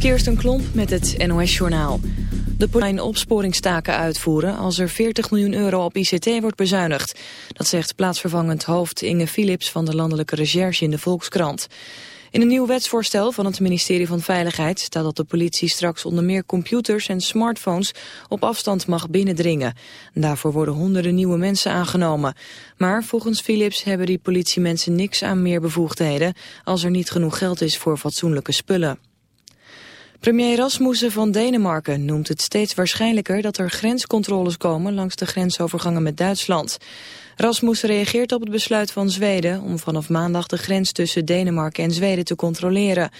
Kirsten Klomp met het NOS-journaal. De politie opsporingstaken uitvoeren als er 40 miljoen euro op ICT wordt bezuinigd. Dat zegt plaatsvervangend hoofd Inge Philips van de Landelijke Recherche in de Volkskrant. In een nieuw wetsvoorstel van het ministerie van Veiligheid staat dat de politie straks onder meer computers en smartphones op afstand mag binnendringen. Daarvoor worden honderden nieuwe mensen aangenomen. Maar volgens Philips hebben die politiemensen niks aan meer bevoegdheden als er niet genoeg geld is voor fatsoenlijke spullen. Premier Rasmussen van Denemarken noemt het steeds waarschijnlijker dat er grenscontroles komen langs de grensovergangen met Duitsland. Rasmussen reageert op het besluit van Zweden om vanaf maandag de grens tussen Denemarken en Zweden te controleren.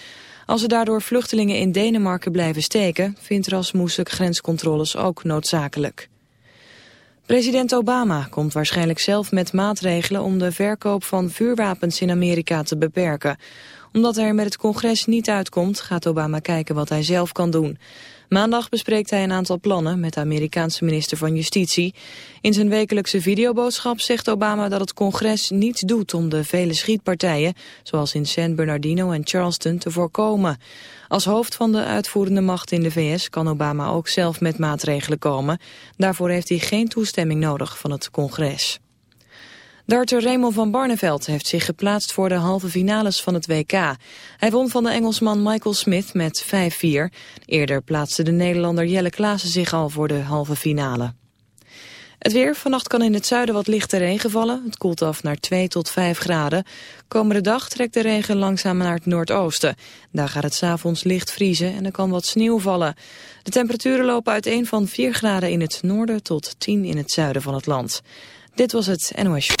Als er daardoor vluchtelingen in Denemarken blijven steken, vindt Rasmussen grenscontroles ook noodzakelijk. President Obama komt waarschijnlijk zelf met maatregelen om de verkoop van vuurwapens in Amerika te beperken omdat hij er met het congres niet uitkomt, gaat Obama kijken wat hij zelf kan doen. Maandag bespreekt hij een aantal plannen met de Amerikaanse minister van Justitie. In zijn wekelijkse videoboodschap zegt Obama dat het congres niets doet om de vele schietpartijen, zoals in San Bernardino en Charleston, te voorkomen. Als hoofd van de uitvoerende macht in de VS kan Obama ook zelf met maatregelen komen. Daarvoor heeft hij geen toestemming nodig van het congres. Darter Raymond van Barneveld heeft zich geplaatst voor de halve finales van het WK. Hij won van de Engelsman Michael Smith met 5-4. Eerder plaatste de Nederlander Jelle Klaassen zich al voor de halve finale. Het weer. Vannacht kan in het zuiden wat lichte regen vallen. Het koelt af naar 2 tot 5 graden. Komende dag trekt de regen langzaam naar het noordoosten. Daar gaat het s'avonds licht vriezen en er kan wat sneeuw vallen. De temperaturen lopen uiteen van 4 graden in het noorden tot 10 in het zuiden van het land. Dit was het NOS.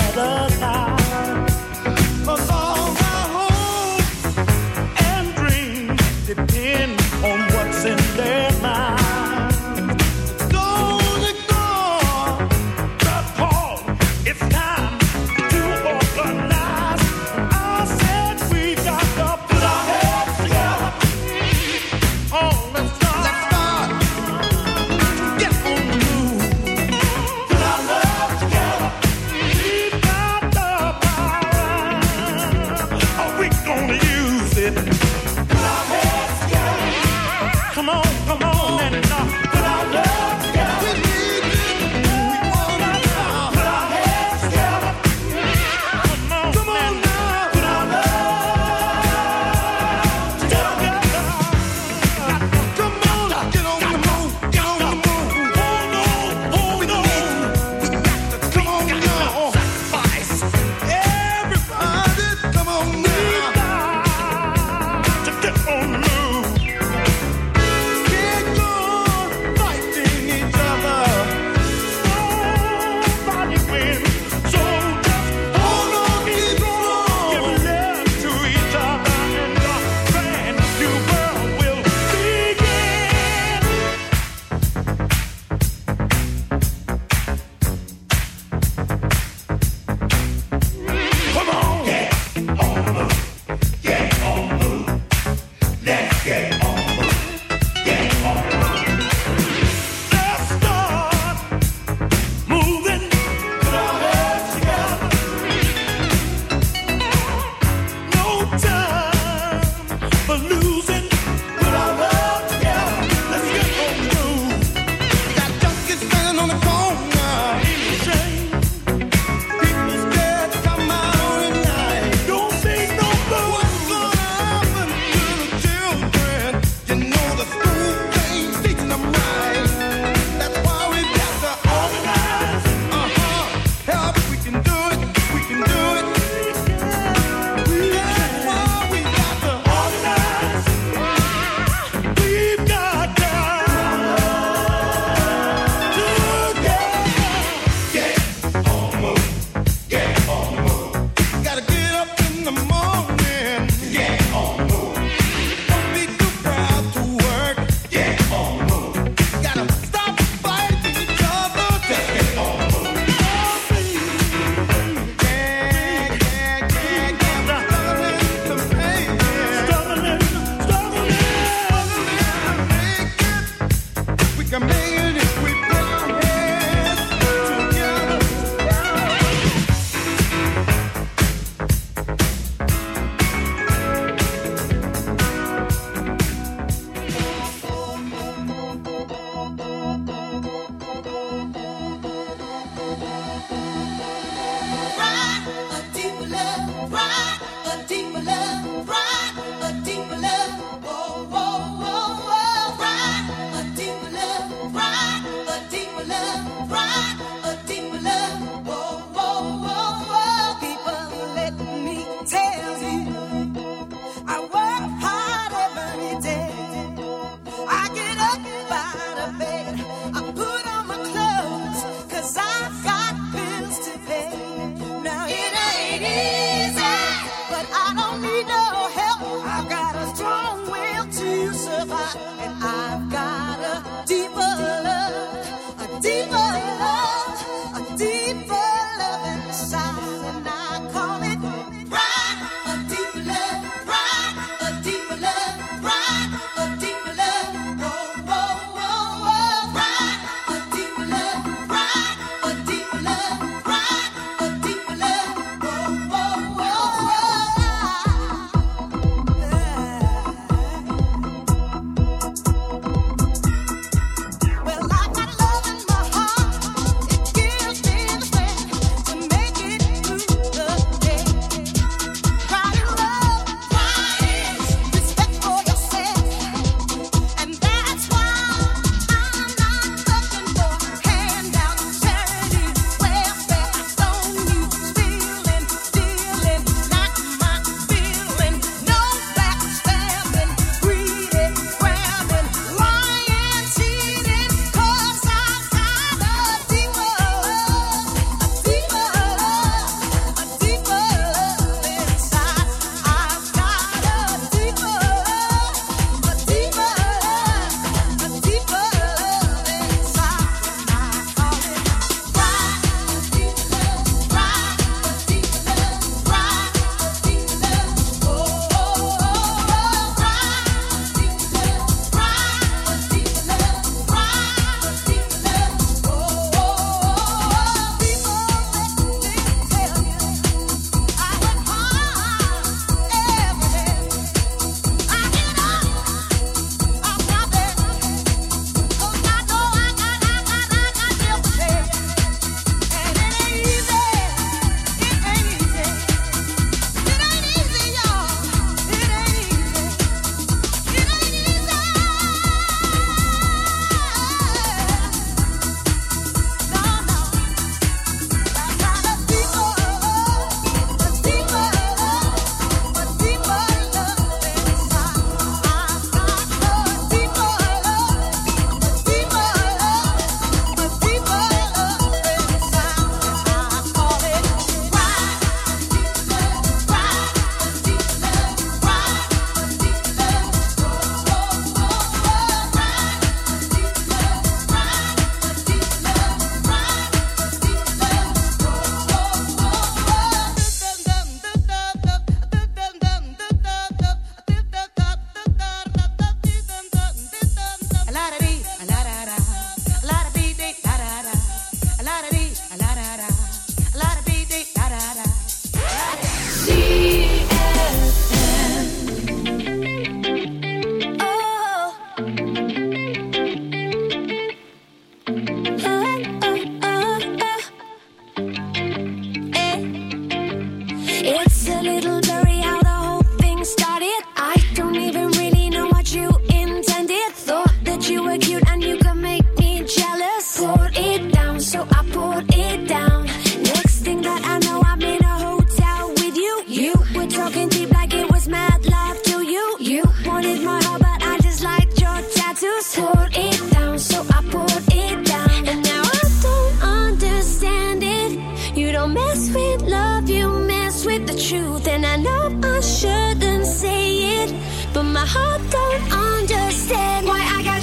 were cute and you could make me jealous. Poured it down, so I poured it down. Next thing that I know, I'm in a hotel with you. You were talking deep like it was mad love to you. You wanted my heart, but I just liked your tattoos. Poured it down, so I poured it down. And now I don't understand it. You don't mess with love, you mess with the truth. And I know I shouldn't say it, but my heart don't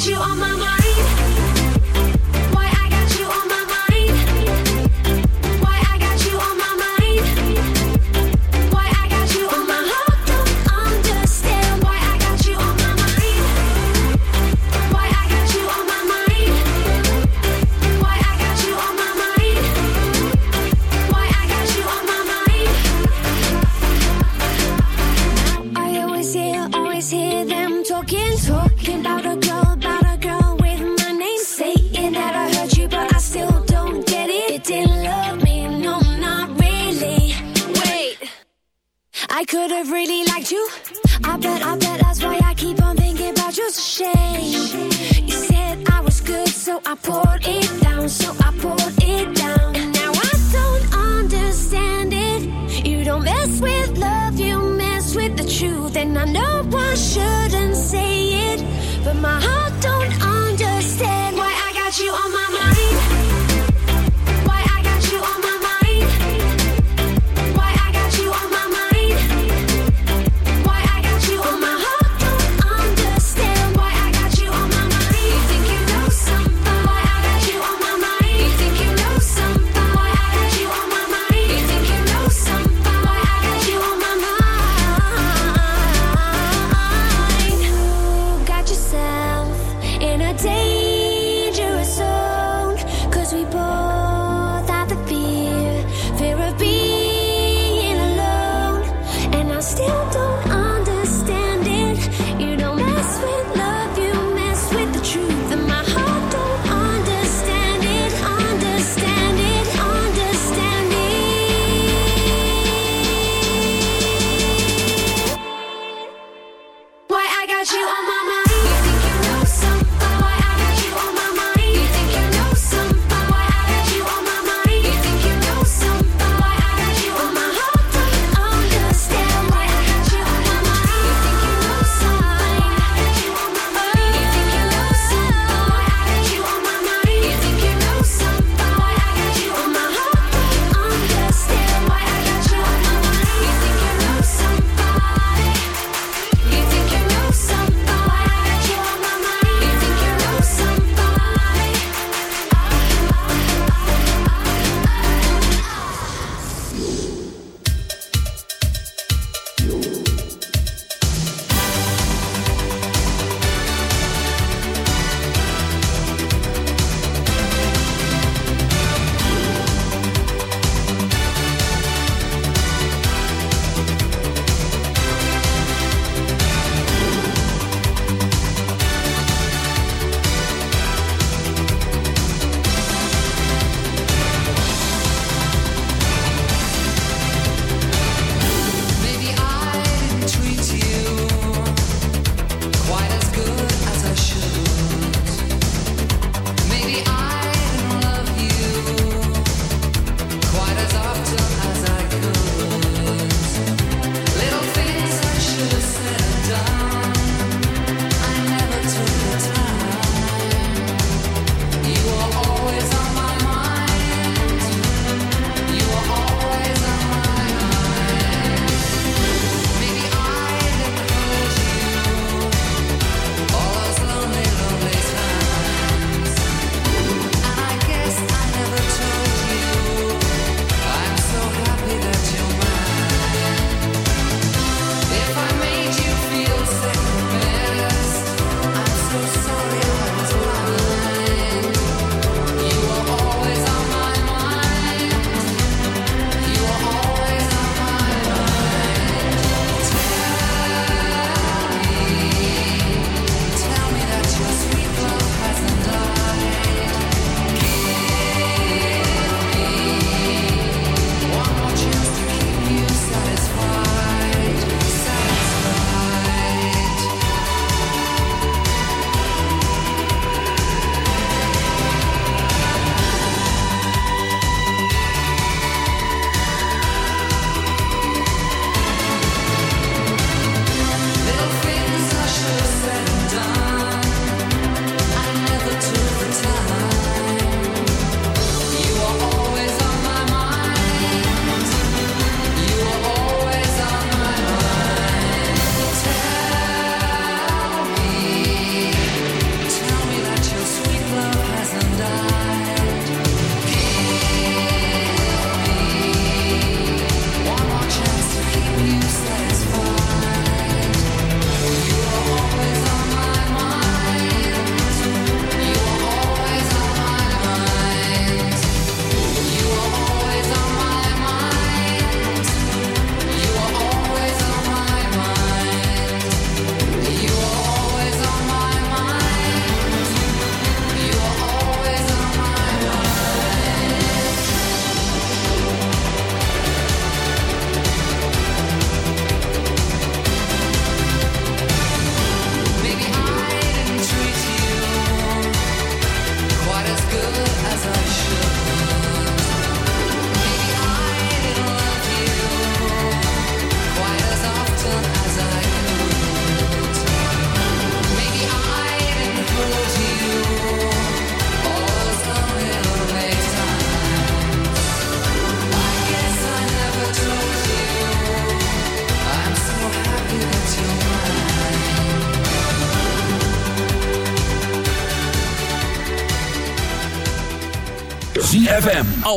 you on my mind.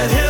let him